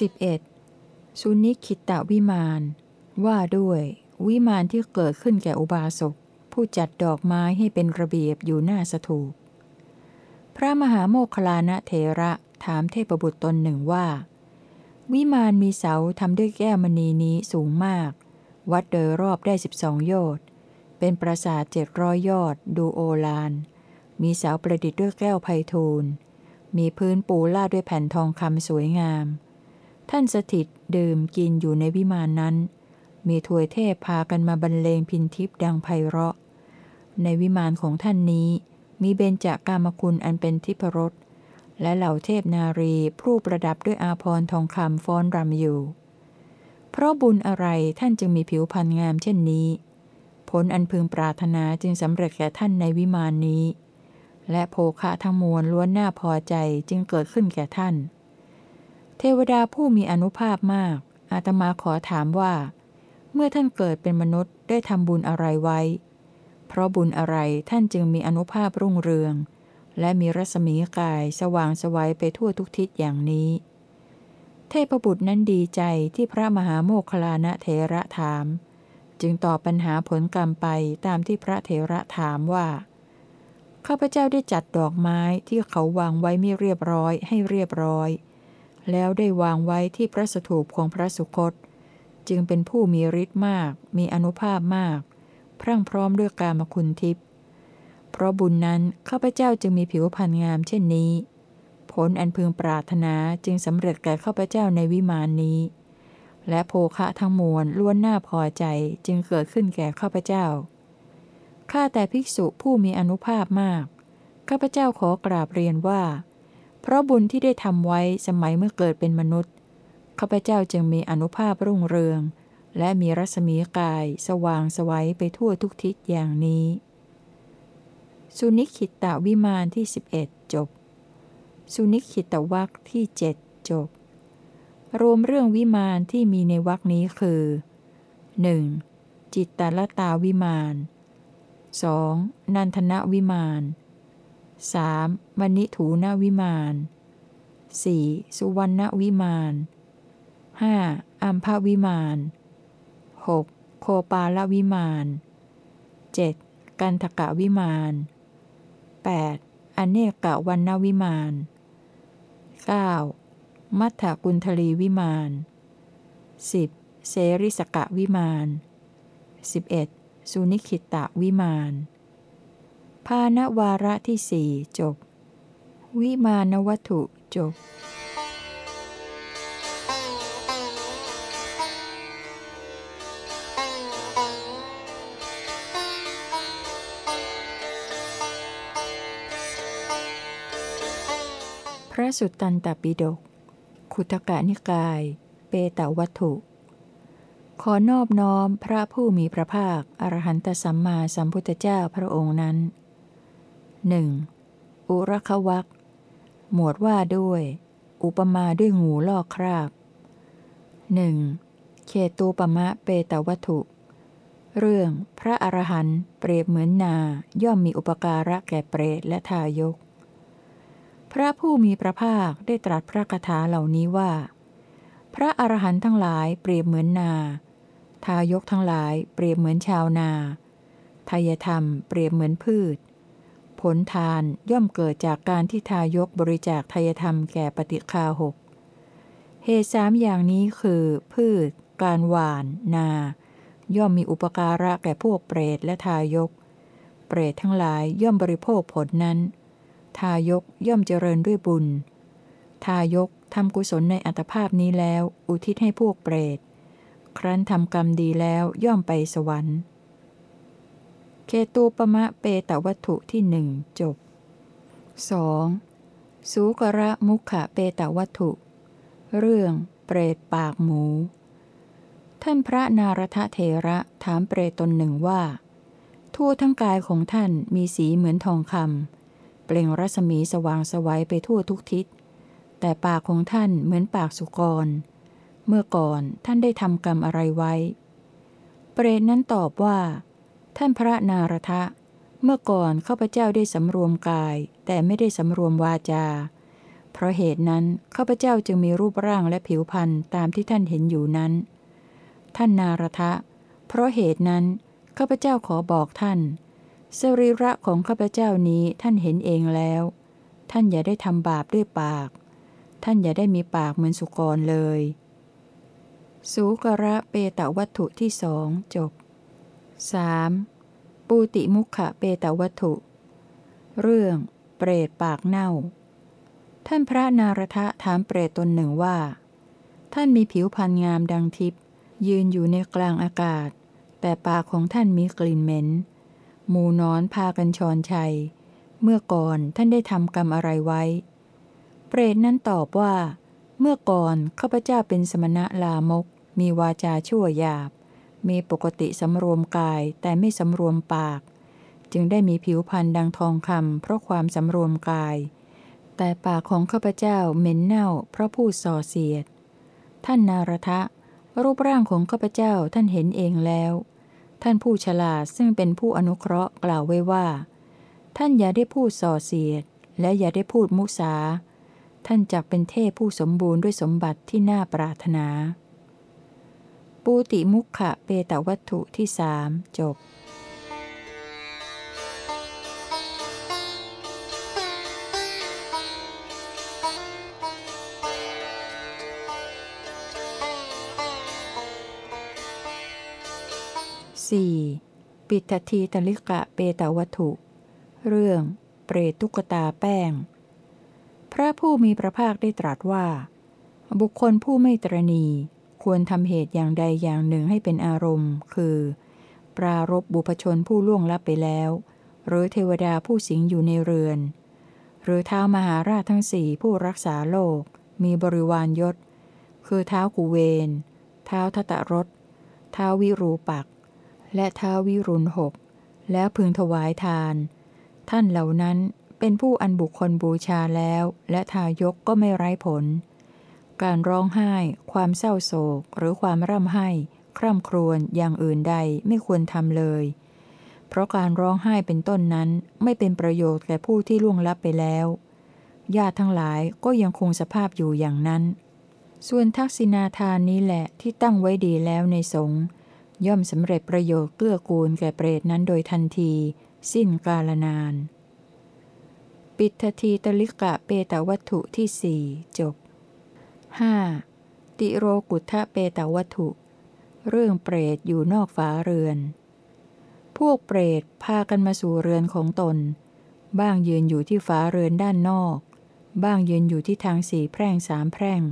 11. สุนิคิตะวิมาน ว่าด้วย วิมานที่เกิดขึ้นแก่อุบาสก ผู้จัดดอกไม้ให้เป็นระเบียบอยู่หน้าสถูป พระมหาโมคลานะเถระถามเทพบุตรตนหนึ่งว่า วิมานมีเสาทำด้วยแก้วมณีนี้สูงมาก วัดโดยรอบได้สิบสองโยชน์เป็นปราสาทเจ็ดร้อยยอดดูโอลาน มีเสาประดิษฐ์ด้วยแก้วไพทูลมีพื้นปูลาดด้วยแผ่นทองคำสวยงาม ท่านสถิตดื่มกินอยู่ในวิมานนั้น มีถวยเทพพากันมาบรรเลงพินทิพดังไพเราะ ในวิมานของท่านนี้ มีเบญจากามคุณอันเป็นทิพรสและเหล่าเทพนารีผู้ประดับด้วยอาพรทองคำฟ้อนรำอยู่ เพราะบุญอะไรท่านจึงมีผิวพรรณงามเช่นนี้ ผลอันพึงปรารถนาจึงสำเร็จแก่ท่านในวิมานนี้ และโภคะทั้งมวลล้วนน่าพอใจจึงเกิดขึ้นแก่ท่าน เทวดาผู้มีอนุภาพมาก อาตมาขอถามว่า เมื่อท่านเกิดเป็นมนุษย์ได้ทำบุญอะไรไว้ เพราะบุญอะไรท่านจึงมีอนุภาพรุ่งเรือง และมีรัศมีกายสว่างสวัยไปทั่วทุกทิศอย่างนี้ เทพบุตรนั้นดีใจที่พระมหาโมคลานะเถระถาม จึงตอบปัญหาผลกรรมไปตามที่พระเถระถามว่าข้าพเจ้าได้จัดดอกไม้ที่เขาวางไว้ไม่เรียบร้อยให้เรียบร้อย แล้วได้วางไว้ที่พระสถูปของพระสุคต จึงเป็นผู้มีฤทธิ์มาก มีอนุภาพมาก พรั่งพร้อมด้วยกามคุณทิพย์เพราะบุญนั้นข้าพเจ้าจึงมีผิวพรรณงามเช่นนี้ ผลอันพึงปรารถนาจึงสำเร็จแก่ข้าพเจ้าในวิมานนี้ และโภคะทั้งมวลล้วนน่าพอใจจึงเกิดขึ้นแก่ข้าพเจ้าข้าแต่ภิกษุผู้มีอนุภาพมากข้าพเจ้าขอกราบเรียนว่า เพราะบุญที่ได้ทำไว้สมัยเมื่อเกิดเป็นมนุษย์ข้าพเจ้าจึงมีอนุภาพรุ่งเรือง และมีรัศมีกาย สว่างสวัยไปทั่วทุกทิศอย่างนี้ สุนิคิตะวิมานที่ 11 จบ สุนิคิตวักที่เจ็ดจบ รวมเรื่องวิมานที่มีในวักนี้คือ 1. จิตตลตาวิมาน 2. นันทนวิมาน 3. มณิถูนวิมาน 4. สุวรรณวิมาน 5. อัมพวิมาน 6. โคปาลวิมาน 7. กันทกะวิมาน 8. อเนกกะวันนวิมาน 9. มัทธกุลทลีวิมาน 10. เสริสกะวิมาน 11. สุนิคิตะวิมาน ภาณวาระที่สี่จบ วิมานวัตถุจบพระสุตตันตปิฎก ขุทกะนิกาย เปตวัตถุ ขอนอบน้อมพระผู้มีพระภาค อรหันตสัมมาสัมพุทธเจ้าพระองค์นั้น หนึ่งอุรควักหมวดว่าด้วย อุปมาด้วยงูลอกคราบหนึ่งเขตูปมะเปตวัตถุ เรื่องพระอรหันต์เปรียบเหมือนนาย่อมมีอุปการะแก่เปรตและทายก พระผู้มีพระภาคได้ตรัสพระคาถาเหล่านี้ว่า พระอรหันต์ทั้งหลายเปรียบเหมือนนา ทายกทั้งหลายเปรียบเหมือนชาวนาทายธรรมเปรียบเหมือนพืช ผลทานย่อมเกิดจากการที่ทายกบริจาคทายธรรมแก่ปฏิคาหก เหตุสามอย่างนี้คือ พืช การหวาน นา ย่อมมีอุปการะแก่พวกเปรตและทายก เปรตทั้งหลายย่อมบริโภคผลนั้น ทายกย่อมเจริญด้วยบุญ ทายกทำกุศลในอัตภาพนี้แล้ว อุทิศให้พวกเปรต ครั้นทำกรรมดีแล้วย่อมไปสวรรค์ เคตูปมะเปตวัตถุที่หนึ่งจบ 2. สูกระมุขะเปตวัตถุ เรื่อง เปรตปากหมู ท่านพระนารทเทระถามเปรตตนหนึ่งว่า ทั่วทั้งกายของท่านมีสีเหมือนทองคำเปล่งรัศมีสว่างสวัยไปทั่วทุกทิศ แต่ปากของท่านเหมือนปากสุกร เมื่อก่อนท่านได้ทำกรรมอะไรไว้ เปรตนั้นตอบว่า ท่านพระนารทะ เมื่อก่อนข้าพเจ้าได้สำรวมกาย แต่ไม่ได้สำรวมวาจา เพราะเหตุนั้นข้าพเจ้าจึงมีรูปร่างและผิวพรรณตามที่ท่านเห็นอยู่นั้น ท่านนารทะ เพราะเหตุนั้นข้าพเจ้าขอบอกท่าน สรีระของข้าพเจ้านี้ท่านเห็นเองแล้ว ท่านอย่าได้ทำบาปด้วยปาก ท่านอย่าได้มีปากเหมือนสุกรเลย สูกระเปตวัตถุที่สองจบ 3. ปูติมุขะเปตวัตถุ เรื่อง เปรตปากเน่า ท่านพระนารทะถามเปรตตนหนึ่งว่า ท่านมีผิวพรรณงามดังทิพย์ยืนอยู่ในกลางอากาศ แต่ปากของท่านมีกลิ่นเหม็น หมูนอนพากันชอนชัย เมื่อก่อนท่านได้ทำกรรมอะไรไว้ เปรตนั้นตอบว่า เมื่อก่อนข้าพเจ้าเป็นสมณะลามก มีวาจาชั่วหยาบ มีปกติสำรวมกายแต่ไม่สำรวมปาก จึงได้มีผิวพรรณดังทองคำเพราะความสำรวมกาย แต่ปากของข้าพเจ้าเหม็นเน่าเพราะพูดส่อเสียด ท่านนารทะ รูปร่างของข้าพเจ้าท่านเห็นเองแล้ว ท่านผู้ฉลาดซึ่งเป็นผู้อนุเคราะห์กล่าวไว้ว่า ท่านอย่าได้พูดส่อเสียด และอย่าได้พูดมุสา ท่านจักเป็นเทพผู้สมบูรณ์ด้วยสมบัติที่น่าปรารถนา ปูติมุขะเปตวัตถุที่สามจบ 4. ปิททีตลิกะเปตวัตถุ เรื่อง เปรตตุกตาแป้ง พระผู้มีพระภาคได้ตรัสว่า บุคคลผู้ไม่ตรณี ควรทำเหตุอย่างใดอย่างหนึ่งให้เป็นอารมณ์ คือ ปรารบบุพชนผู้ล่วงลับไปแล้ว หรือเทวดาผู้สิงอยู่ในเรือน หรือเท้ามหาราชทั้งสี่ผู้รักษาโลก มีบริวารยศ คือเท้ากุเวน เท้าทตรสเท้าวิรูปัก และเท้าววิรุณหก แล้วพึงถวายทาน ท่านเหล่านั้นเป็นผู้อันบุคคลบูชาแล้ว และทายกก็ไม่ไร้ผล การร้องไห้ ความเศร้าโศก หรือความร่ำไห้ คร่ำครวญอย่างอื่นใดไม่ควรทำเลย เพราะการร้องไห้เป็นต้นนั้นไม่เป็นประโยชน์แก่ผู้ที่ล่วงลับไปแล้ว ญาติทั้งหลายก็ยังคงสภาพอยู่อย่างนั้น ส่วนทักษิณาทานนี้แหละที่ตั้งไว้ดีแล้วในสงฆ์ย่อมสำเร็จประโยชน์เกื้อกูลแก่เปรตนั้นโดยทันที สิ้นกาลนาน ปิททีตลิกะเปตวัตถุที่สี่จบ 5. ติโรกุทะเปตวัตถุ เรื่องเปรตอยู่นอกฝาเรือน พวกเปรตพากันมาสู่เรือนของตน บ้างยืนอยู่ที่ฝาเรือนด้านนอก บ้างยืนอยู่ที่ทางสี่แพร่งสามแพร่ง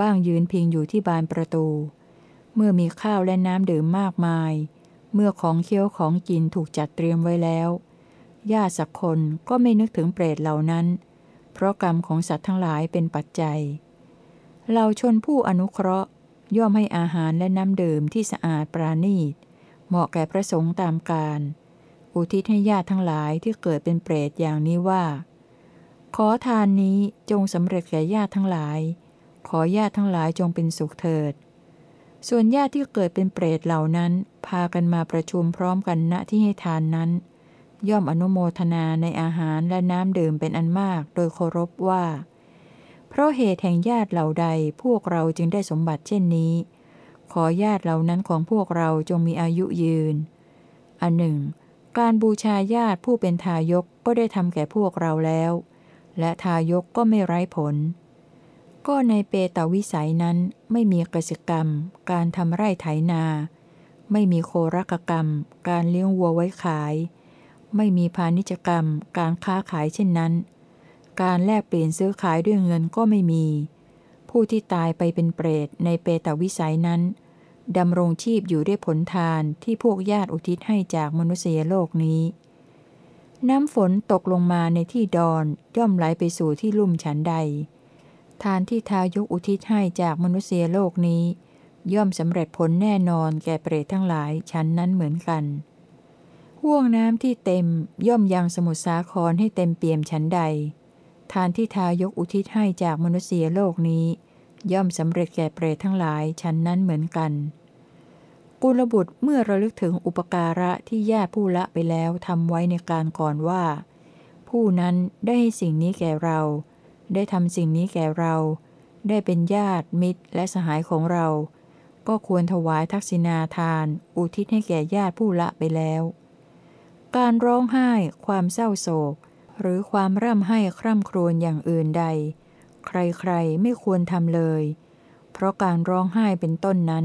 บ้างยืนพิงอยู่ที่บานประตู เมื่อมีข้าวและน้ำดื่มมากมาย เมื่อของเคี้ยวของกินถูกจัดเตรียมไว้แล้วญาติสักคนก็ไม่นึกถึงเปรตเหล่านั้น เพราะกรรมของสัตว์ทั้งหลายเป็นปัจจัย เราชนผู้อนุเคราะห์ ย่อมให้อาหารและน้ำดื่มที่สะอาดปราณีต เหมาะแก่พระสงฆ์ตามการ อุทิศให้ญาติทั้งหลายที่เกิดเป็นเปรตอย่างนี้ว่า ขอทานนี้จงสำเร็จแก่ญาติทั้งหลาย ขอญาติทั้งหลายจงเป็นสุขเถิด ส่วนญาติที่เกิดเป็นเปรตเหล่านั้น พากันมาประชุมพร้อมกันณที่ให้ทานนั้น ย่อมอนุโมทนาในอาหารและน้ำดื่มเป็นอันมากโดยเคารพว่า เพราะเหตุแห่งญาติเหล่าใดพวกเราจึงได้สมบัติเช่นนี้ ขอญาติเหล่านั้นของพวกเราจงมีอายุยืน อันหนึ่ง การบูชาญาติผู้เป็นทายกก็ได้ทำแก่พวกเราแล้ว และทายกก็ไม่ไร้ผล ก็ในเปตวิสัยนั้นไม่มีกสิกรรม การทำไร่ไถนา ไม่มีโครกกรรม การเลี้ยงวัวไว้ขาย ไม่มีพาณิชกรรม การค้าขายเช่นนั้น การแลกเปลี่ยนซื้อขายด้วยเงินก็ไม่มี ผู้ที่ตายไปเป็นเปรตในเปตวิสัยนั้นดำรงชีพอยู่ด้วยผลทานที่พวกญาติอุทิศให้จากมนุษยโลกนี้ น้ำฝนตกลงมาในที่ดอนย่อมไหลไปสู่ที่ลุ่มฉันใด ทานที่ทายกอุทิศให้จากมนุษยโลกนี้ ย่อมสำเร็จผลแน่นอนแก่เปรตทั้งหลายชั้นนั้นเหมือนกันห่วงน้ำที่เต็มย่อมยังสมุทรสาครให้เต็มเปี่ยมชั้นใด ทานที่ทายกอุทิศให้จากมนุษยโลกนี้ ย่อมสำเร็จแก่เปรตทั้งหลายชั้นนั้นเหมือนกัน กุลบุตรเมื่อระลึกถึงอุปการะที่ญาติผู้ละไปแล้วทำไว้ในการก่อนว่า ผู้นั้นได้ให้สิ่งนี้แก่เรา ได้ทำสิ่งนี้แก่เรา ได้เป็นญาติมิตรและสหายของเรา ก็ควรถวายทักษิณาทาน อุทิศให้แก่ญาติผู้ละไปแล้ว การร้องไห้ ความเศร้าโศก หรือความร่ำไห้คร่ำครวญอย่างอื่นใด ใครๆไม่ควรทำเลย เพราะการร้องไห้เป็นต้นนั้น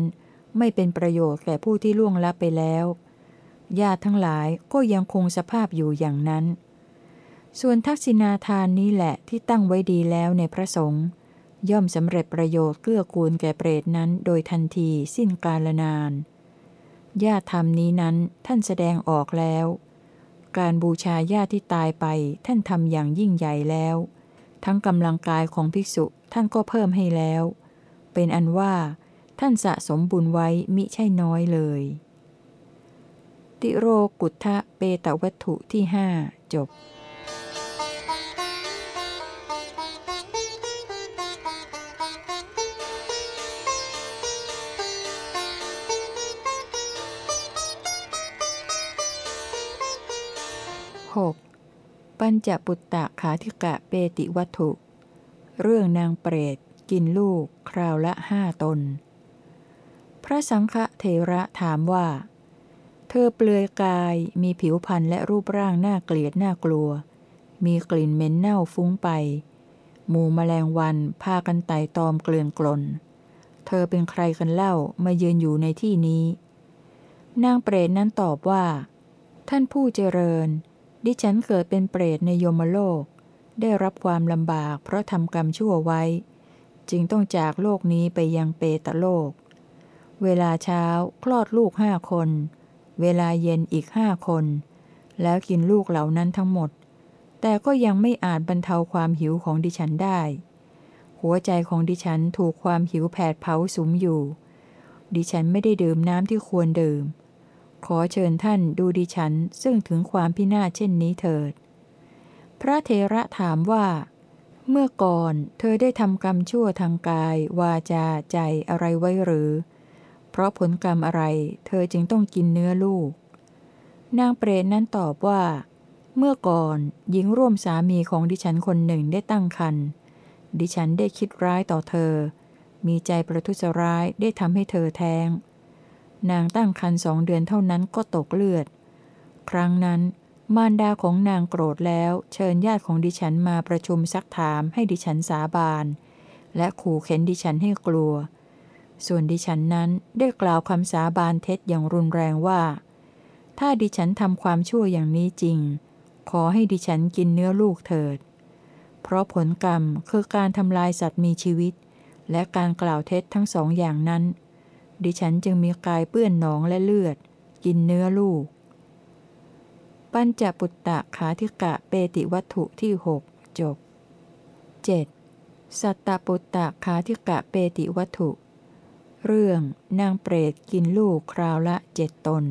ไม่เป็นประโยชน์แก่ผู้ที่ล่วงลับไปแล้วญาติทั้งหลายก็ยังคงสภาพอยู่อย่างนั้น ส่วนทักษิณาทานนี้แหละที่ตั้งไว้ดีแล้วในพระสงฆ์ย่อมสำเร็จประโยชน์เกื้อกูลแก่เปรตนั้นโดยทันทีสิ้นกาลนานญาติธรรมนี้นั้นท่านแสดงออกแล้ว การบูชาญาติที่ตายไปท่านทำอย่างยิ่งใหญ่แล้ว ทั้งกำลังกายของภิกษุท่านก็เพิ่มให้แล้ว เป็นอันว่าท่านสะสมบุญไว้มิใช่น้อยเลย ติโรกุทะเปตวัตถุที่หจบ 6. ปัญจปุตตะขาธิกะเปติวัตถุ เรื่องนางเปรต กินลูก คราวละห้าตน พระสังฆเทระถามว่า เธอเปลือยกายมีผิวพรรณและรูปร่างน่าเกลียดน่ากลัว มีกลิ่นเหม็นเน่าฟุ้งไป หมูแมลงวันพากันไต่ตอมเกลื่อนกลน เธอเป็นใครกันเล่ามายืนอยู่ในที่นี้ นางเปรตนั้นตอบว่าท่านผู้เจริญ ดิฉันเกิดเป็นเปรตในยมโลก ได้รับความลำบากเพราะทำกรรมชั่วไว้ จึงต้องจากโลกนี้ไปยังเปตโลก เวลาเช้าคลอดลูกห้าคน เวลาเย็นอีกห้าคน แล้วกินลูกเหล่านั้นทั้งหมด แต่ก็ยังไม่อาจบรรเทาความหิวของดิฉันได้ หัวใจของดิฉันถูกความหิวแผดเผาสุมอยู่ ดิฉันไม่ได้ดื่มน้ำที่ควรดื่ม ขอเชิญท่านดูดิฉันซึ่งถึงความพินาศเช่นนี้เถิด พระเทระถามว่า เมื่อก่อนเธอได้ทำกรรมชั่วทางกาย วาจาใจอะไรไว้หรือ เพราะผลกรรมอะไร เธอจึงต้องกินเนื้อลูก นางเปรตนั้นตอบว่า เมื่อก่อนหญิงร่วมสามีของดิฉันคนหนึ่งได้ตั้งครรภ์ดิฉันได้คิดร้ายต่อเธอ มีใจประทุษร้ายได้ทำให้เธอแท้ง นางตั้งครรภ์สองเดือนเท่านั้นก็ตกเลือด ครั้งนั้นมารดาของนางโกรธแล้วเชิญญาติของดิฉันมาประชุมซักถามให้ดิฉันสาบาน และขู่เข็นดิฉันให้กลัว ส่วนดิฉันนั้นได้กล่าวคำสาบานเท็จอย่างรุนแรงว่า ถ้าดิฉันทำความชั่วอย่างนี้จริง ขอให้ดิฉันกินเนื้อลูกเถิด เพราะผลกรรมคือการทำลายสัตว์มีชีวิต และการกล่าวเท็จทั้งสองอย่างนั้น ดิฉันจึงมีกายเปื้อนหนองและเลือด กินเนื้อลูก ปัญจปุตตะขาธิกะเปติวัตถุที่หกจบ 7. สัตตปุตตะขาธิกะเปติวัตถุ เรื่องนางเปรตกินลูกคราวละเจ็ดตน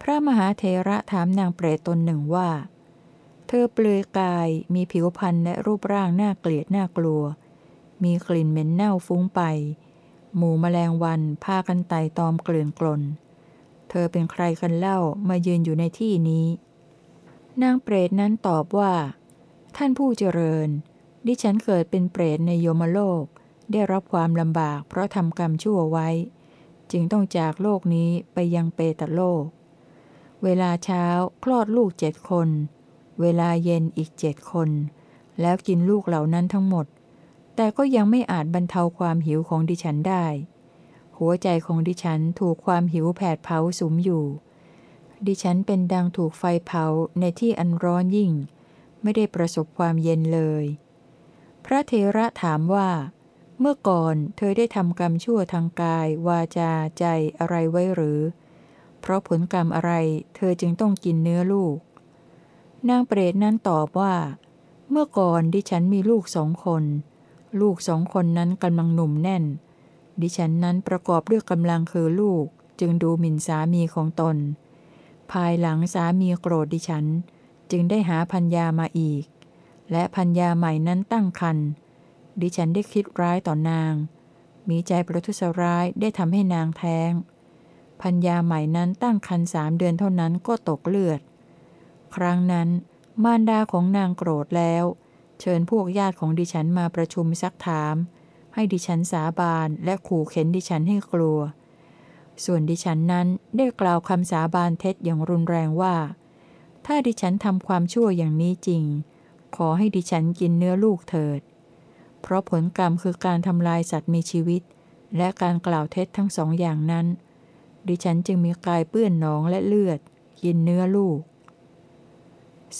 พระมหาเทระถามนางเปรตตนหนึ่งว่า เธอเปลือยกายมีผิวพรรณและรูปร่างน่าเกลียดน่ากลัว มีกลิ่นเหม็นเน่าฟุ้งไป หมู่แมลงวันพากันไต่ตอมเกลื่อนกลน เธอเป็นใครกันเล่ามายืนอยู่ในที่นี้ นางเปรตนั้นตอบว่า ท่านผู้เจริญ ดิฉันเกิดเป็นเปรตในโยมโลก ได้รับความลำบากเพราะทำกรรมชั่วไว้ จึงต้องจากโลกนี้ไปยังเปตโลก เวลาเช้าคลอดลูกเจ็ดคน เวลาเย็นอีกเจ็ดคน แล้วกินลูกเหล่านั้นทั้งหมด แต่ก็ยังไม่อาจบรรเทาความหิวของดิฉันได้ หัวใจของดิฉันถูกความหิวแผดเผาสุมอยู่ ดิฉันเป็นดังถูกไฟเผาในที่อันร้อนยิ่ง ไม่ได้ประสบความเย็นเลย พระเทระถามว่า เมื่อก่อนเธอได้ทำกรรมชั่วทางกาย วาจาใจอะไรไว้หรือ เพราะผลกรรมอะไรเธอจึงต้องกินเนื้อลูก นางเปรตนั้นตอบว่า เมื่อก่อนดิฉันมีลูกสองคน ลูกสองคนนั้นกำลังหนุ่มแน่น ดิฉันนั้นประกอบด้วยกำลังคือลูกจึงดูหมิ่นสามีของตน ภายหลังสามีโกรธดิฉัน จึงได้หาพัญญามาอีก และพัญญาใหม่นั้นตั้งคันดิฉันได้คิดร้ายต่อนาง มีใจประทุษร้ายได้ทำให้นางแท้ง พัญญาใหม่นั้นตั้งคันสามเดือนเท่านั้นก็ตกเลือด ครั้งนั้นมารดาของนางโกรธแล้ว เชิญพวกญาติของดิฉันมาประชุมซักถาม ให้ดิฉันสาบานและขู่เข็นดิฉันให้กลัว ส่วนดิฉันนั้นได้กล่าวคำสาบานเท็จอย่างรุนแรงว่า ถ้าดิฉันทำความชั่วอย่างนี้จริง ขอให้ดิฉันกินเนื้อลูกเถิด เพราะผลกรรมคือการทำลายสัตว์มีชีวิต และการกล่าวเท็จทั้งสองอย่างนั้น ดิฉันจึงมีกายเปื้อนหนองและเลือด กินเนื้อลูก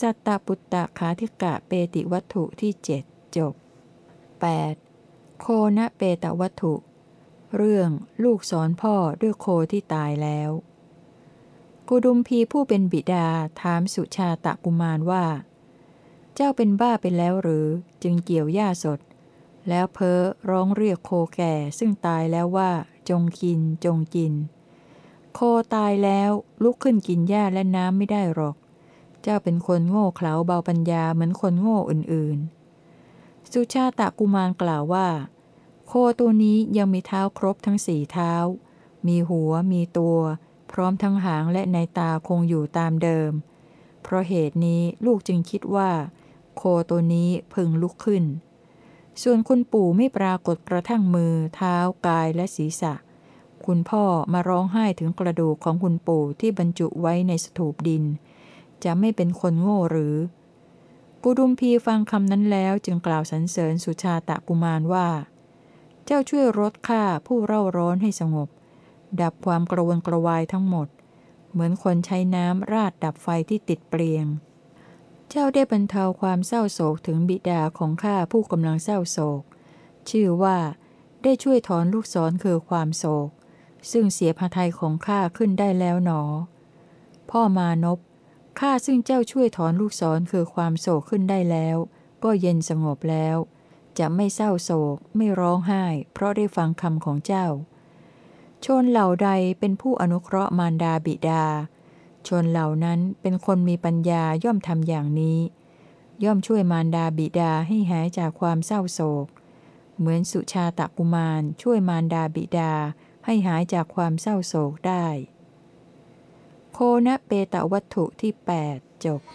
สัตตปุตตะขาธิกะเปติวัตถุที่เจ็ดจบ 8. โคนะเปตวัตถุ เรื่องลูกสอนพ่อด้วยโคที่ตายแล้ว กุดุมพีผู้เป็นบิดาถามสุชาตะกุมารว่า เจ้าเป็นบ้าไปแล้วหรือจึงเกี่ยวหญ้าสด แล้วเพ้อร้องเรียกโคแก่ซึ่งตายแล้วว่า จงกินจงกิน โคตายแล้วลุกขึ้นกินหญ้าและน้ำไม่ได้หรอก เจ้าเป็นคนโง่เขลาเบาปัญญาเหมือนคนโง่อื่นๆ สุชาตะกุมารกล่าวว่า โคตัวนี้ยังมีเท้าครบทั้งสี่เท้า มีหัวมีตัว พร้อมทั้งหางและในตาคงอยู่ตามเดิม เพราะเหตุนี้ลูกจึงคิดว่า โคตัวนี้พึงลุกขึ้น ส่วนคุณปู่ไม่ปรากฏกระทั่งมือ เท้ากายและศีรษะคุณพ่อมาร้องไห้ถึงกระดูกของคุณปู่ที่บรรจุไว้ในสถูปดิน จะไม่เป็นคนโง่หรือ กุดุมพีฟังคำนั้นแล้วจึงกล่าวสรรเสริญสุชาตะกุมารว่า เจ้าช่วยลดข้าผู้เร่าร้อนให้สงบ ดับความกระวนกระวายทั้งหมด เหมือนคนใช้น้ำราดดับไฟที่ติดเปลียง เจ้าได้บรรเทาความเศร้าโศกถึงบิดาของข้าผู้กำลังเศร้าโศก ชื่อว่าได้ช่วยถอนลูกศรคือความโศก ซึ่งเสียพระทัยของข้าขึ้นได้แล้วหนอ พ่อมานพ ข้าซึ่งเจ้าช่วยถอนลูกศรคือความโศกขึ้นได้แล้ว ก็เย็นสงบแล้ว จะไม่เศร้าโศก ไม่ร้องไห้ เพราะได้ฟังคำของเจ้า ชนเหล่าใดเป็นผู้อนุเคราะห์มารดาบิดา ชนเหล่านั้นเป็นคนมีปัญญาย่อมทำอย่างนี้ ย่อมช่วยมารดาบิดาให้หายจากความเศร้าโศก เหมือนสุชาตะกุมารช่วยมารดาบิดาให้หายจากความเศร้าโศกได้ โคนะเปตะวัตถุที่ 8 จบ 9.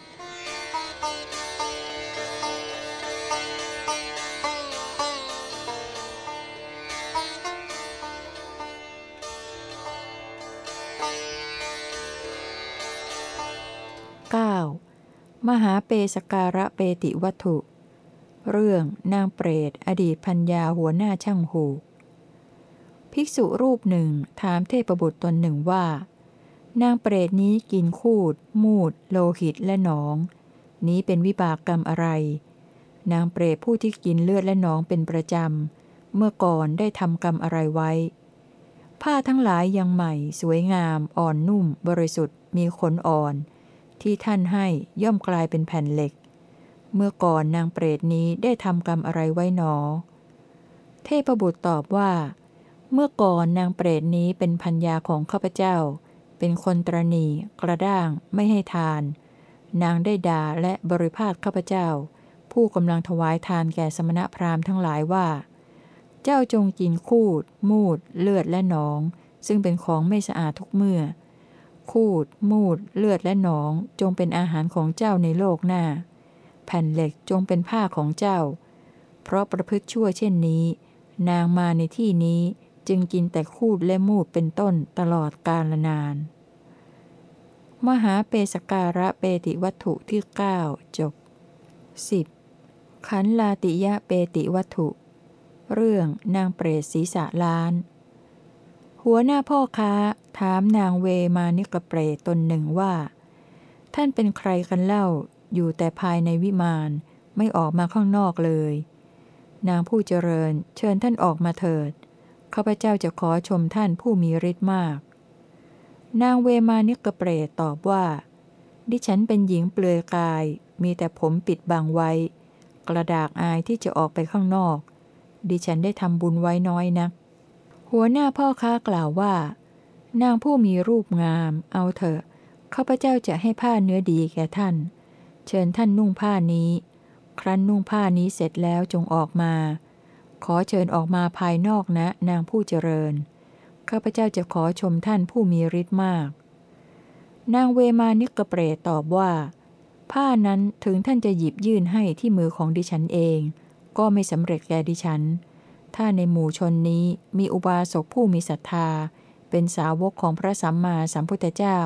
มหาเปสการะเปติวัตถุ เรื่องนางเปรต อดีตพัญญาหัวหน้าช่างหู ภิกษุรูปหนึ่งถามเทพบุตรตนหนึ่งว่า นางเปรตนี้กินคูด มูด โลหิตและหนอง นี้เป็นวิบากกรรมอะไร นางเปรตผู้ที่กินเลือดและหนองเป็นประจำ เมื่อก่อนได้ทำกรรมอะไรไว้ ผ้าทั้งหลายยังใหม่ สวยงาม อ่อนนุ่ม บริสุทธิ์ มีขนอ่อน ที่ท่านให้ย่อมกลายเป็นแผ่นเหล็ก เมื่อก่อนนางเปรตนี้ได้ทำกรรมอะไรไว้หนอ เทพบุตรตอบว่า เมื่อก่อนนางเปรตนี้เป็นพัญญาของข้าพเจ้า เป็นคนตรณีกระด้าง ไม่ให้ทาน นางได้ด่าและบริพาทข้าพเจ้า ผู้กำลังถวายทานแก่สมณพราหมณ์ทั้งหลายว่า เจ้าจงกินคูด มูด เลือดและหนอง ซึ่งเป็นของไม่สะอาดทุกเมื่อ คูด มูด เลือดและหนอง จงเป็นอาหารของเจ้าในโลกหน้า แผ่นเหล็กจงเป็นผ้าของเจ้า เพราะประพฤติชั่วเช่นนี้ นางมาในที่นี้ จึงกินแต่คูดและมูดเป็นต้นตลอดกาลนาน มหาเปสการะเปติวัตถุที่ 9 จบ 10. ขันลาติยะเปติวัตถุ เรื่องนางเปรตศีรษะล้าน หัวหน้าพ่อค้าถามนางเวมานิกเปรตตนหนึ่งว่า ท่านเป็นใครกันเล่าอยู่แต่ภายในวิมานไม่ออกมาข้างนอกเลย นางผู้เจริญเชิญท่านออกมาเถิด ข้าพเจ้าจะขอชมท่านผู้มีฤทธิ์มาก นางเวมานิกเปรตตอบว่า ดิฉันเป็นหญิงเปลือยกาย มีแต่ผมปิดบังไว้ กระดากอายที่จะออกไปข้างนอก ดิฉันได้ทำบุญไว้น้อยนัก หัวหน้าพ่อค้ากล่าวว่า นางผู้มีรูปงาม เอาเถอะข้าพเจ้าจะให้ผ้าเนื้อดีแก่ท่าน เชิญท่านนุ่งผ้านี้ ครั้นนุ่งผ้านี้เสร็จแล้วจงออกมา ขอเชิญออกมาภายนอกนะนางผู้เจริญ ข้าพเจ้าจะขอชมท่านผู้มีฤทธิ์มาก นางเวมานิกเปรตตอบว่า ผ้านั้นถึงท่านจะหยิบยื่นให้ที่มือของดิฉันเอง ก็ไม่สำเร็จแก่ดิฉัน ถ้าในหมู่ชนนี้มีอุบาสกผู้มีศรัทธา เป็นสาวกของพระสัมมาสัมพุทธเจ้า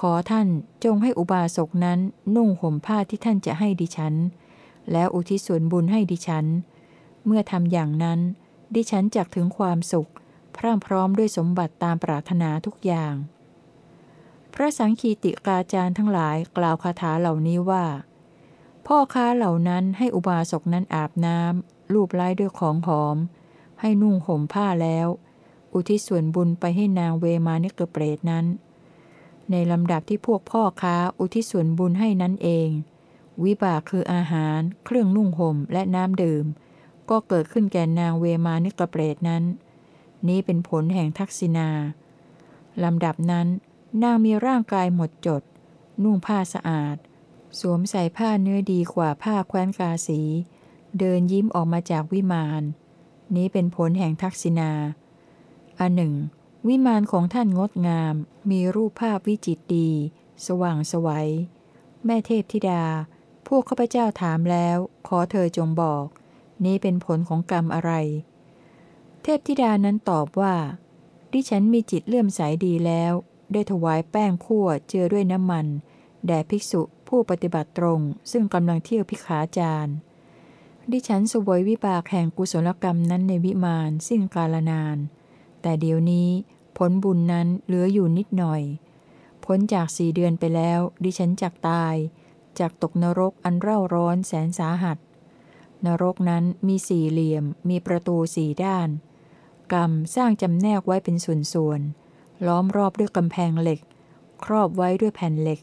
ขอท่านจงให้อุบาสกนั้นนุ่งห่มผ้าที่ท่านจะให้ดิฉัน แล้วอุทิศส่วนบุญให้ดิฉัน เมื่อทำอย่างนั้น ดิฉันจักถึงความสุข พร่ำพร้อมด้วยสมบัติตามปรารถนาทุกอย่าง พระสังคีติกาจารย์ทั้งหลายกล่าวคาถาเหล่านี้ว่า พ่อค้าเหล่านั้นให้อุบาสกนั้นอาบน้ำลูบไล้ด้วยของหอม ให้นุ่งห่มผ้าแล้ว อุทิศส่วนบุญไปให้นางเวมานิกเปรตนั้น ในลำดับที่พวกพ่อค้าอุทิศส่วนบุญให้นั้นเอง วิบากคืออาหาร เครื่องนุ่งห่มและน้ำดื่ม ก็เกิดขึ้นแก่นางเวมานิกเปรตนั้น นี้เป็นผลแห่งทักษิณาลำดับนั้น นางมีร่างกายหมดจด นุ่งผ้าสะอาด สวมใส่ผ้าเนื้อดีกว่าผ้าแคว้นกาสี เดินยิ้มออกมาจากวิมาน นี้เป็นผลแห่งทักษิณาอันหนึ่ง วิมานของท่านงดงาม มีรูปภาพวิจิตรดี สว่างสวัย แม่เทพธิดา พวกข้าพเจ้าถามแล้ว ขอเธอจงบอก นี้เป็นผลของกรรมอะไร เทพธิดานั้นตอบว่า ดิฉันมีจิตเลื่อมใสดีแล้ว ได้ถวายแป้งคั่วเจือด้วยน้ำมัน แด่ภิกษุผู้ปฏิบัติตรง ซึ่งกำลังเที่ยวพิขาจารย์ดิฉันสวยวิบากแห่งกุศลกรรมนั้นในวิมานสิ้นกาลนาน แต่เดี๋ยวนี้ผลบุญนั้นเหลืออยู่นิดหน่อย พ้นจากสี่เดือนไปแล้ว ดิฉันจักตาย จากตกนรกอันเร่าร้อนแสนสาหัส นรกนั้นมีสี่เหลี่ยม มีประตูสี่ด้าน กรรมสร้างจำแนกไว้เป็นส่วนๆ ล้อมรอบด้วยกำแพงเหล็ก ครอบไว้ด้วยแผ่นเหล็ก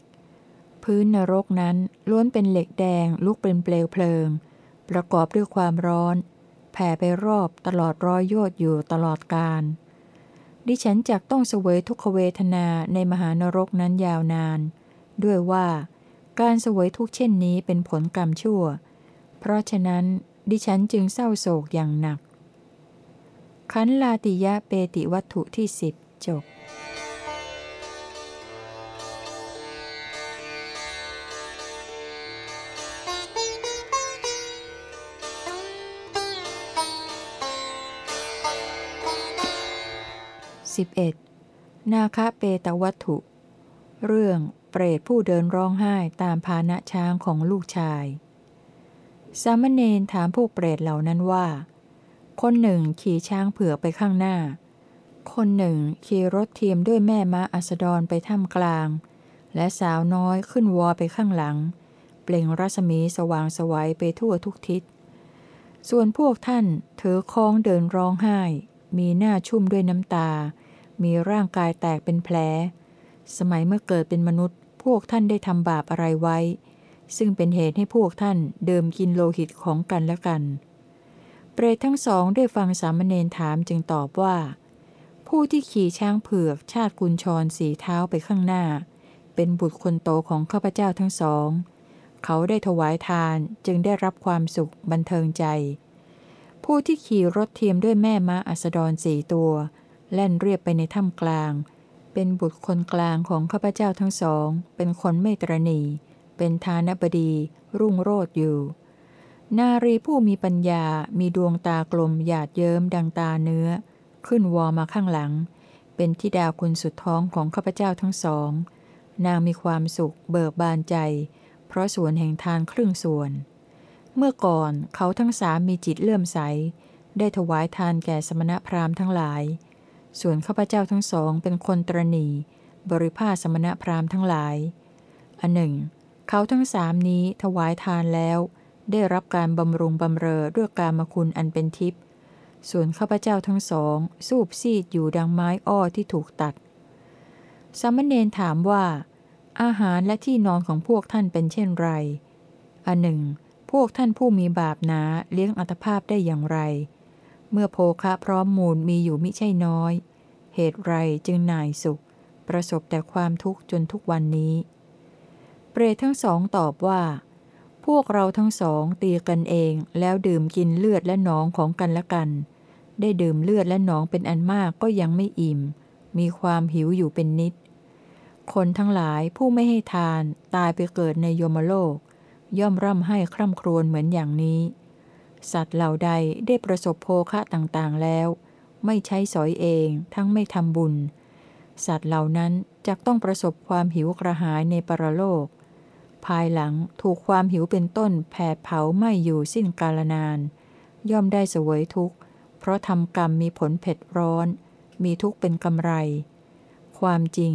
พื้นนรกนั้นล้วนเป็นเหล็กแดงลุกเป็นเปลวเพลิง ประกอบด้วยความร้อน แผ่ไปรอบตลอดร้อยโยชน์อยู่ตลอดกาล ดิฉันจักต้องเสวยทุกขเวทนาในมหานรกนั้นยาวนาน ด้วยว่า การเสวยทุกเช่นนี้เป็นผลกรรมชั่ว เพราะฉะนั้นดิฉันจึงเศร้าโศกอย่างหนัก ขันลาติยะเปติวัตถุที่สิบจบ 11. นาคเปตวัตถุ เรื่องเปรตผู้เดินร้องไห้ตามพาณะช้างของลูกชาย สามเณรถามพวกเปรตเหล่านั้นว่า คนหนึ่งขี่ช้างเผือกไปข้างหน้า คนหนึ่งขี่รถเทียมด้วยแม่ม้าอัสดรไปท่ามกลาง และสาวน้อยขึ้นวอไปข้างหลัง เปล่งรัศมีสว่างสวัยไปทั่วทุกทิศ ส่วนพวกท่านถือคล้องเดินร้องไห้ มีหน้าชุ่มด้วยน้ำตา มีร่างกายแตกเป็นแผล สมัยเมื่อเกิดเป็นมนุษย์ พวกท่านได้ทำบาปอะไรไว้ ซึ่งเป็นเหตุให้พวกท่านเดิมกินโลหิตของกันและกัน เปรตทั้งสองได้ฟังสามเณรถามจึงตอบว่า ผู้ที่ขี่ช้างเผือกชาติกุญชรสีเท้าไปข้างหน้า เป็นบุตรคนโตของข้าพเจ้าทั้งสอง เขาได้ถวายทานจึงได้รับความสุขบันเทิงใจ ผู้ที่ขี่รถเทียมด้วยแม่ม้าอัสดรสี่ตัว แล่นเรียบไปในถ้ำกลาง เป็นบุตรคนกลางของข้าพเจ้าทั้งสอง เป็นคนไม่ตรณี เป็นทานบดี รุ่งโรดอยู่ นารีผู้มีปัญญา มีดวงตากลมหยาดเยิ้มดังตาเนื้อ ขึ้นวอมาข้างหลัง เป็นทิดาคุณสุดท้องของข้าพเจ้าทั้งสอง นางมีความสุขเบิกบานใจ เพราะส่วนแห่งทานครึ่งส่วน เมื่อก่อนเขาทั้งสามมีจิตเลื่อมใส ได้ถวายทานแก่สมณพราหมณ์ทั้งหลาย ส่วนข้าพเจ้าทั้งสองเป็นคนตรณีบริภาสมณพราหมณ์ทั้งหลาย อันหนึ่ง เขาทั้งสามนี้ถวายทานแล้ว ได้รับการบำรุงบำเรอด้วยกามคุณอันเป็นทิพย์ส่วนข้าพเจ้าทั้งสอง สูบซีดอยู่ดังไม้อ้อที่ถูกตัด สามเณรถามว่า อาหารและที่นอนของพวกท่านเป็นเช่นไร อันหนึ่ง พวกท่านผู้มีบาปหนาเลี้ยงอัตภาพได้อย่างไร เมื่อโภคะพร้อมมูลมีอยู่มิใช่น้อย เหตุไรจึงนายสุข ประสบแต่ความทุกข์จนทุกวันนี้ เปรตทั้งสองตอบว่า พวกเราทั้งสองตีกันเองแล้วดื่มกินเลือดและหนองของกันและกัน ได้ดื่มเลือดและหนองเป็นอันมากก็ยังไม่อิ่ม มีความหิวอยู่เป็นนิด คนทั้งหลายผู้ไม่ให้ทานตายไปเกิดในโยมโลก ย่อมร่ำให้คร่ำครวญเหมือนอย่างนี้ สัตว์เหล่าใดได้ประสบโภคะต่างๆแล้ว ไม่ใช้สอยเองทั้งไม่ทำบุญ สัตว์เหล่านั้นจะต้องประสบความหิวกระหายในปรโลก ภายหลังถูกความหิวเป็นต้นแผดเผาไม่อยู่สิ้นกาลนาน ย่อมได้เสวยทุกข์ เพราะทำกรรมมีผลเผ็ดร้อน มีทุกข์เป็นกำไร ความจริง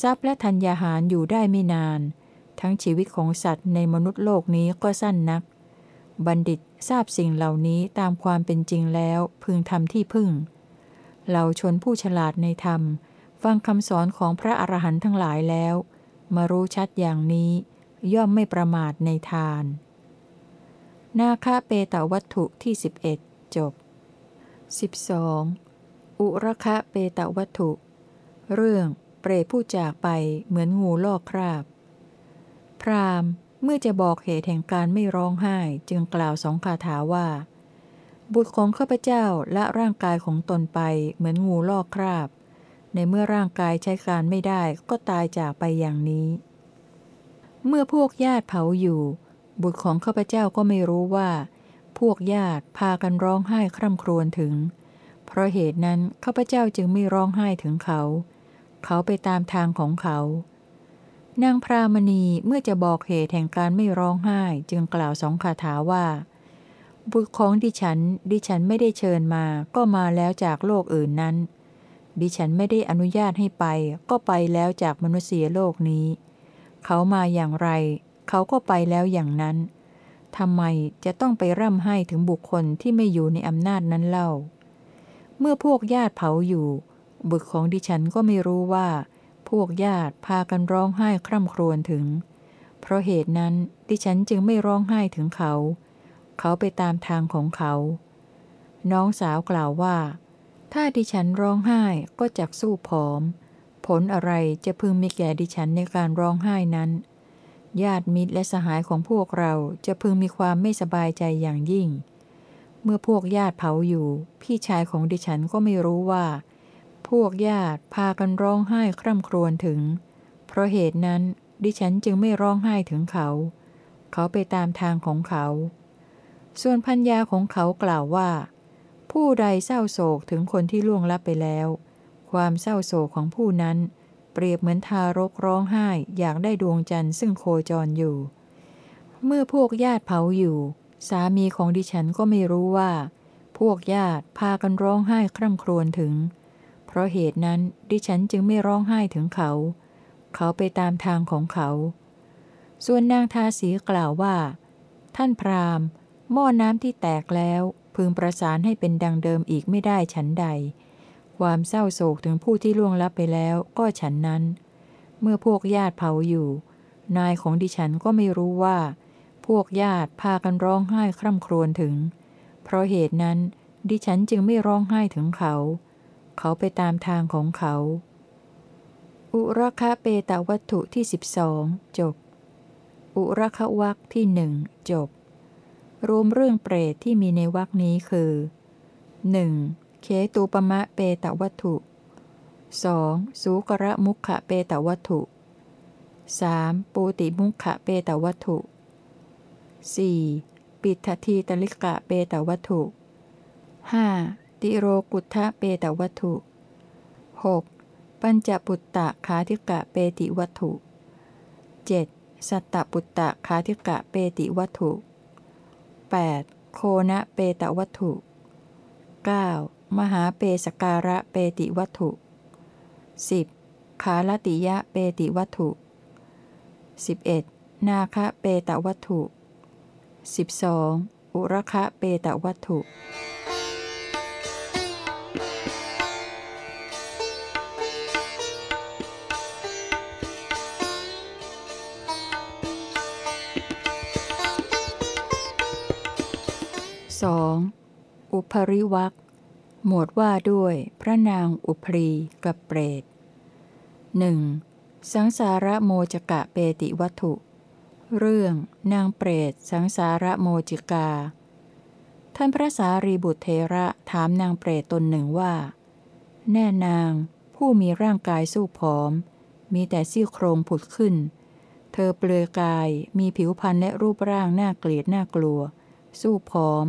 ทรัพย์และธัญญาหารอยู่ได้ไม่นาน ทั้งชีวิตของสัตว์ในมนุษย์โลกนี้ก็สั้นนัก บัณฑิตทราบสิ่งเหล่านี้ตามความเป็นจริงแล้วพึงทำที่พึ่งเราชนผู้ฉลาดในธรรม ฟังคำสอนของพระอรหันต์ทั้งหลายแล้ว มารู้ชัดอย่างนี้ ย่อมไม่ประมาทในทาน นาคาเปตวัตถุที่ 11 จบ 12. อุรคะเปตวัตถุ เรื่องเปรตผู้จากไปเหมือนงูลอกคราบ พรามเมื่อจะบอกเหตุแห่งการไม่ร้องไห้จึงกล่าวสองคาถาว่า บุตรของข้าพเจ้าละร่างกายของตนไปเหมือนงูลอกคราบ ในเมื่อร่างกายใช้การไม่ได้ก็ตายจากไปอย่างนี้ เมื่อพวกญาติเผาอยู่ บุตรของข้าพเจ้าก็ไม่รู้ว่า พวกญาติพากันร้องไห้คร่ำครวญถึง เพราะเหตุนั้นข้าพเจ้าจึงไม่ร้องไห้ถึงเขา เขาไปตามทางของเขา นางพรามณีเมื่อจะบอกเหตุแห่งการไม่ร้องไห้จึงกล่าวสองคาถาว่า บุตรของดิฉัน ดิฉันไม่ได้เชิญมาก็มาแล้วจากโลกอื่นนั้น ดิฉันไม่ได้อนุญาตให้ไป ก็ไปแล้วจากมนุษยโลกนี้ เขามาอย่างไร เขาก็ไปแล้วอย่างนั้นทำไมจะต้องไปร่ำไห้ถึงบุคคลที่ไม่อยู่ในอำนาจนั้นเล่า เมื่อพวกญาติเผาอยู่ บุตรของดิฉันก็ไม่รู้ว่า พวกญาติพากันร้องไห้คร่ำครวญถึง เพราะเหตุนั้นดิฉันจึงไม่ร้องไห้ถึงเขา เขาไปตามทางของเขา น้องสาวกล่าวว่า ถ้าดิฉันร้องไห้ก็จักสู้ผอม ผลอะไรจะพึงมีแก่ดิฉันในการร้องไห้นั้น ญาติมิตรและสหายของพวกเราจะพึงมีความไม่สบายใจอย่างยิ่ง เมื่อพวกญาติเผาอยู่ พี่ชายของดิฉันก็ไม่รู้ว่า พวกญาติพากันร้องไห้คร่ำครวญถึง เพราะเหตุนั้นดิฉันจึงไม่ร้องไห้ถึงเขา เขาไปตามทางของเขา ส่วนพัญญาของเขากล่าวว่า ผู้ใดเศร้าโศกถึงคนที่ล่วงลับไปแล้ว ความเศร้าโศกของผู้นั้น เปรียบเหมือนทารกร้องไห้อยากได้ดวงจันทร์ซึ่งโคจรอยู่ เมื่อพวกญาติเผาอยู่ สามีของดิฉันก็ไม่รู้ว่า พวกญาติพากันร้องไห้คร่ำครวญถึง เพราะเหตุนั้นดิฉันจึงไม่ร้องไห้ถึงเขา เขาไปตามทางของเขา ส่วนนางทาสีกล่าวว่า ท่านพราหมณ์ หม้อน้ำที่แตกแล้วพึงประสานให้เป็นดังเดิมอีกไม่ได้ฉันใด ความเศร้าโศกถึงผู้ที่ล่วงลับไปแล้ว ก็ฉันนั้น เมื่อพวกญาติเผาอยู่ นายของดิฉันก็ไม่รู้ว่า พวกญาติพากันร้องไห้คร่ำครวญถึง เพราะเหตุนั้น ดิฉันจึงไม่ร้องไห้ถึงเขา เขาไปตามทางของเขา อุรคะเปตวัตถุที่สิบสองจบ อุรคะวักที่หนึ่งจบ รวมเรื่องเปรตที่มีในวักนี้คือ 1. เคตูปมะเปตวัตถุ 2. สูกระมุขะเปตวัตถุ 3. ปูติมุขะเปตวัตถุ 4. ปิททีตลิกะเปตวัตถุ 5. ติโรกุทธะเปตวัตถุ 6. ปัญจปุตตะคาธิกะเปติวัตถุ 7. สัตตปุตตะคาธิกะเปติวัตถุ 8. โคนะเปตวัตถุ 9. มหาเปสการะเปติวัตถุ 10. ขาลติยะเปติวัตถุ 11. นาคะเปตวัตถุ 12. อุรคะเปตวัตถุ 2. อุปริวัก หมวดว่าด้วยพระนางอุปรีกับเปรตหนึ่งสังสารโมจกะเปติวัตถุ เรื่องนางเปรต สังสารโมจิกา ท่านพระสารีบุตรเทระถามนางเปรตตนหนึ่งว่า แน่นาง ผู้มีร่างกายสู้ผอม มีแต่ซี่โครงผุดขึ้น เธอเปลือยกายมีผิวพรรณและรูปร่างน่าเกลียดน่ากลัว สู้ผอม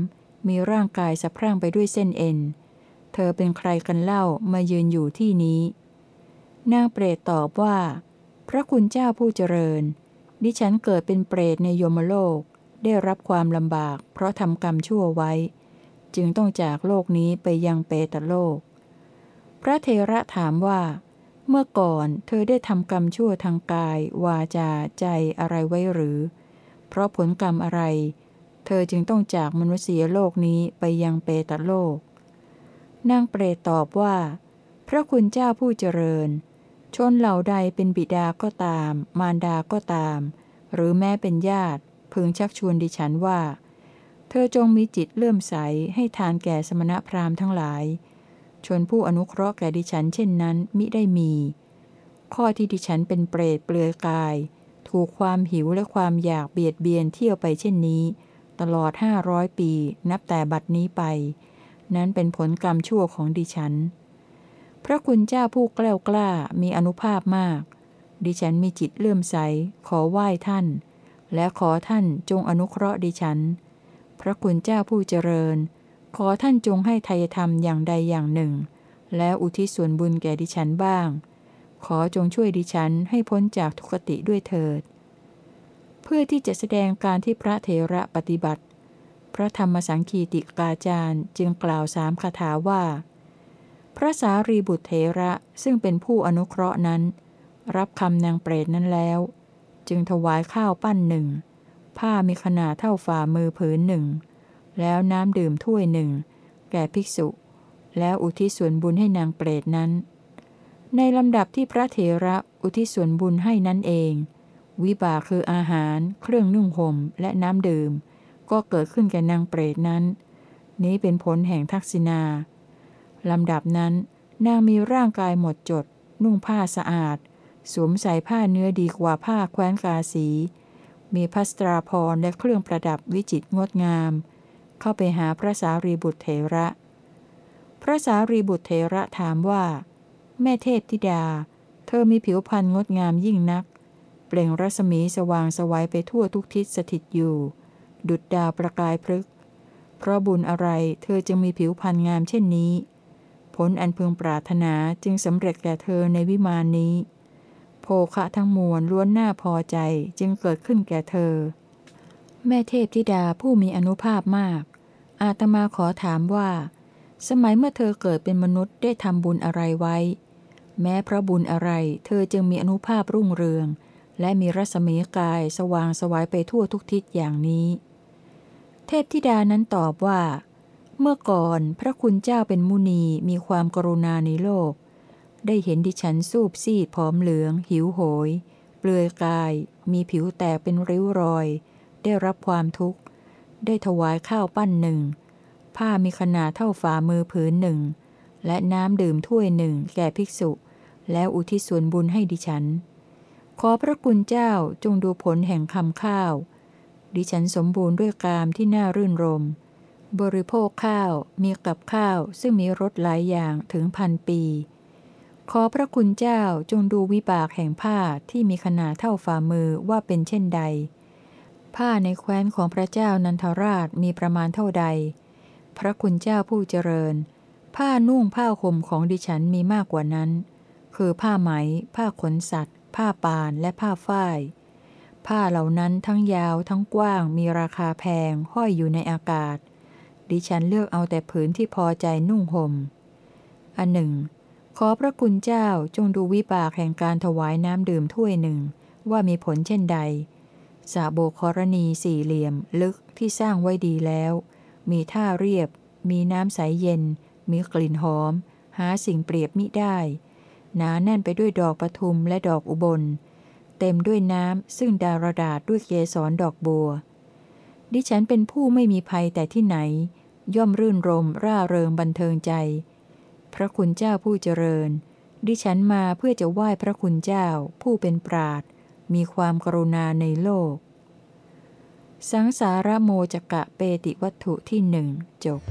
มีร่างกายสะพรั่งไปด้วยเส้นเอ็น เธอเป็นใครกันเล่ามายืนอยู่ที่นี้ นางเปรตตอบว่า พระคุณเจ้าผู้เจริญ ดิฉันเกิดเป็นเปรตในยมโลก ได้รับความลำบาก เพราะทำกรรมชั่วไว้ จึงต้องจากโลกนี้ไปยังเปตโลก พระเทระถามว่า เมื่อก่อนเธอได้ทำกรรมชั่วทางกาย วาจาใจอะไรไว้หรือ เพราะผลกรรมอะไร เธอจึงต้องจากมนุษยโลกนี้ไปยังเปตโลก นางเปรตตอบว่า พระคุณเจ้าผู้เจริญ ชนเหล่าใดเป็นบิดาก็ตาม มารดาก็ตาม หรือแม้เป็นญาติ พึงชักชวนดิฉันว่า เธอจงมีจิตเลื่อมใสให้ทานแก่สมณพราหมณ์ทั้งหลาย ชนผู้อนุเคราะห์แก่ดิฉันเช่นนั้นมิได้มี ข้อที่ดิฉันเป็นเปรตเปลือยกาย ถูกความหิวและความอยากเบียดเบียนเที่ยวไปเช่นนี้ ตลอดห้าร้อยปี นับแต่บัดนี้ไป นั้นเป็นผลกรรมชั่วของดิฉัน พระคุณเจ้าผู้แกล้ากล้ามีอนุภาพมาก ดิฉันมีจิตเลื่อมใส ขอไหว้ท่าน และขอท่านจงอนุเคราะห์ดิฉัน พระคุณเจ้าผู้เจริญ ขอท่านจงให้ทายธรรมอย่างใดอย่างหนึ่ง แล้วอุทิศส่วนบุญแก่ดิฉันบ้าง ขอจงช่วยดิฉันให้พ้นจากทุกขติด้วยเถิด เพื่อที่จะแสดงการที่พระเถระปฏิบัติ ระธรรมสังคีติกาจารย์จึงกล่าวสามคาถาว่า พระสารีบุตรเถระซึ่งเป็นผู้อนุเคราะห์นั้น รับคำนางเปรตนั้นแล้ว จึงถวายข้าวปั้นหนึ่ง ผ้ามีขนาดเท่าฝ่ามือผืนหนึ่ง แล้วน้ำดื่มถ้วยหนึ่ง แก่ภิกษุ แล้วอุทิศส่วนบุญให้นางเปรตนั้น ในลำดับที่พระเถระอุทิศส่วนบุญให้นั้นเอง วิบากคืออาหาร เครื่องนุ่งห่มและน้ำดื่ม ก็เกิดขึ้นแก่นางเปรตนั้น นี้เป็นผลแห่งทักษิณาลำดับนั้น นางมีร่างกายหมดจด นุ่งผ้าสะอาด สวมใส่ผ้าเนื้อดีกว่าผ้าแคว้นกาสี มีพัสตราพรและเครื่องประดับวิจิตรงดงาม เข้าไปหาพระสารีบุตรเถระ พระสารีบุตรเถระถามว่า แม่เทพธิดา เธอมีผิวพรรณงดงามยิ่งนัก เปล่งรัศมีสว่างสวัยไปทั่วทุกทิศสถิตอยู่ ดุดดาวประกายพฤกษ์เพราะบุญอะไรเธอจึงมีผิวพรรณงามเช่นนี้ ผลอันพึงปรารถนาจึงสำเร็จแก่เธอในวิมานนี้ โภคะทั้งมวลล้วนน่าพอใจจึงเกิดขึ้นแก่เธอ แม่เทพธิดาผู้มีอนุภาพมาก อาตมาขอถามว่า สมัยเมื่อเธอเกิดเป็นมนุษย์ได้ทำบุญอะไรไว้ แม้พระบุญอะไรเธอจึงมีอนุภาพรุ่งเรืองและมีรัศมีกายสว่างสวายไปทั่วทุกทิศอย่างนี้ เทพธิดานั้นตอบว่า เมื่อก่อนพระคุณเจ้าเป็นมุนีมีความกรุณาในโลก ได้เห็นดิฉันสูบซีดผอมเหลือง หิวโหย เปลือยกาย มีผิวแตกเป็นริ้วรอย ได้รับความทุกข์ ได้ถวายข้าวปั้นหนึ่ง ผ้ามีขนาดเท่าฝ่ามือผืนหนึ่ง และน้ำดื่มถ้วยหนึ่งแก่ภิกษุ แล้วอุทิศส่วนบุญให้ดิฉัน ขอพระคุณเจ้าจงดูผลแห่งคำข้าว ดิฉันสมบูรณ์ด้วยกามที่น่ารื่นรม บริโภคข้าวมีกับข้าวซึ่งมีรสหลายอย่างถึงพันปี ขอพระคุณเจ้าจงดูวิบากแห่งผ้าที่มีขนาดเท่าฝ่ามือว่าเป็นเช่นใด ผ้าในแคว้นของพระเจ้านันทราชมีประมาณเท่าใด พระคุณเจ้าผู้เจริญ ผ้านุ่งผ้าห่มของดิฉันมีมากกว่านั้น คือผ้าไหม ผ้าขนสัตว์ ผ้าปานและผ้าฝ้าย ผ้าเหล่านั้นทั้งยาวทั้งกว้างมีราคาแพงห้อยอยู่ในอากาศ ดิฉันเลือกเอาแต่ผืนที่พอใจนุ่งห่ม อันหนึ่ง ขอพระคุณเจ้าจงดูวิบากแห่งการถวายน้ำดื่มถ้วยหนึ่ง ว่ามีผลเช่นใดสาโบครณีสี่เหลี่ยมลึกที่สร้างไว้ดีแล้ว มีท่าเรียบ มีน้ำใสเย็น มีกลิ่นหอม หาสิ่งเปรียบมิได้ หนาแน่นไปด้วยดอกประทุมและดอกอุบล เต็มด้วยน้ำซึ่งดารดาษด้วยเกสรดอกบัว ดิฉันเป็นผู้ไม่มีภัยแต่ที่ไหน ย่อมรื่นรมร่าเริงบันเทิงใจ พระคุณเจ้าผู้เจริญ ดิฉันมาเพื่อจะไหว้พระคุณเจ้า ผู้เป็นปราดมีความกรุณาในโลก สังสารโมจกะเปติวัตถุที่หนึ่งจบ